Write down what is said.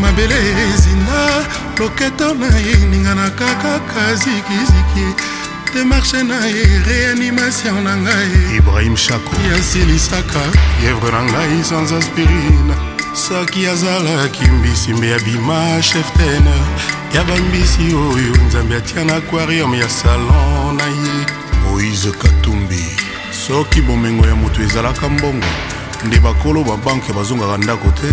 mabele ezinda loketa na ye eninganaka kaka zikiziki demarche na ye réanimation na ngai ibrahim shako yasilisaka yevre na ngai sans aspirine soki azalaki mbisi mbe abima cheftene ya bambisi oyo nzambe atia na aquarium ya salon na ye moise katumbi soki bomengo ya moto ezalaka mbongo nde bakolo babanke bazongaka ndako te